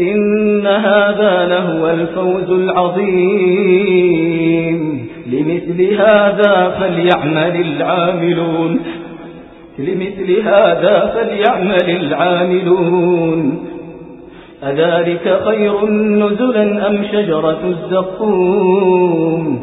إن هذا لهو الفوز العظيم. لمثل هذا فليعمل العاملون. لمثل هذا فليعمل العاملون. أذلك خير نزلا أم شجرة الزقوم؟